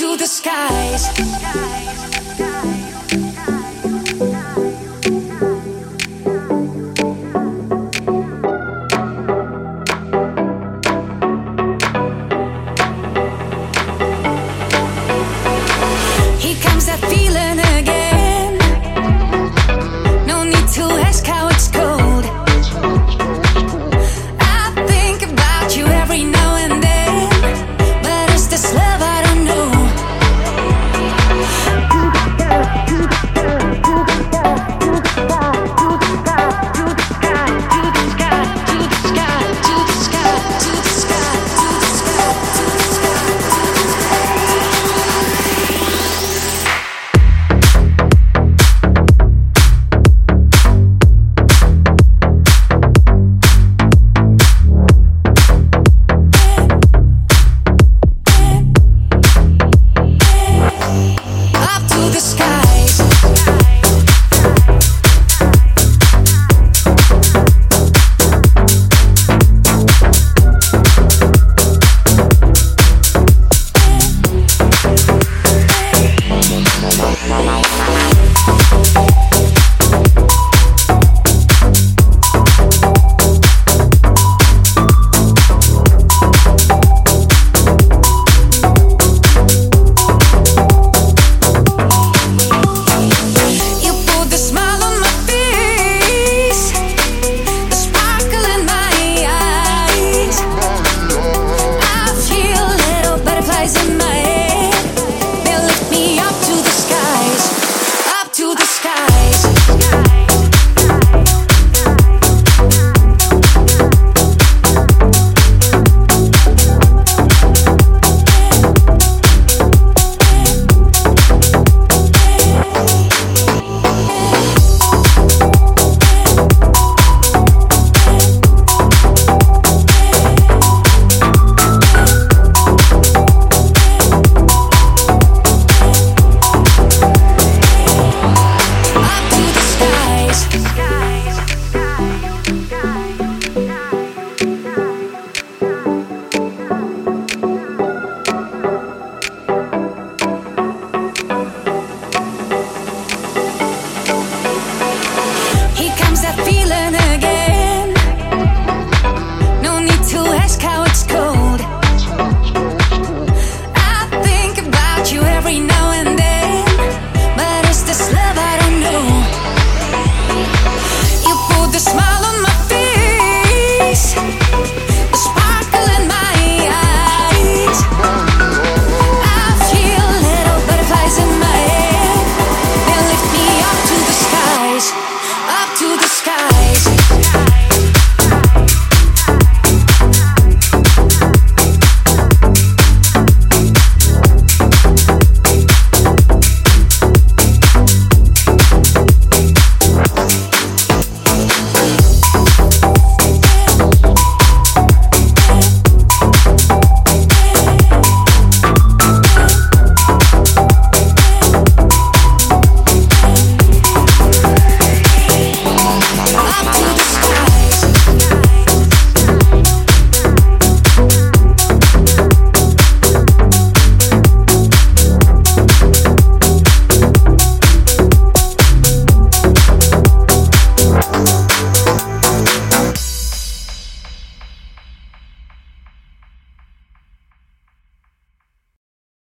to the skies.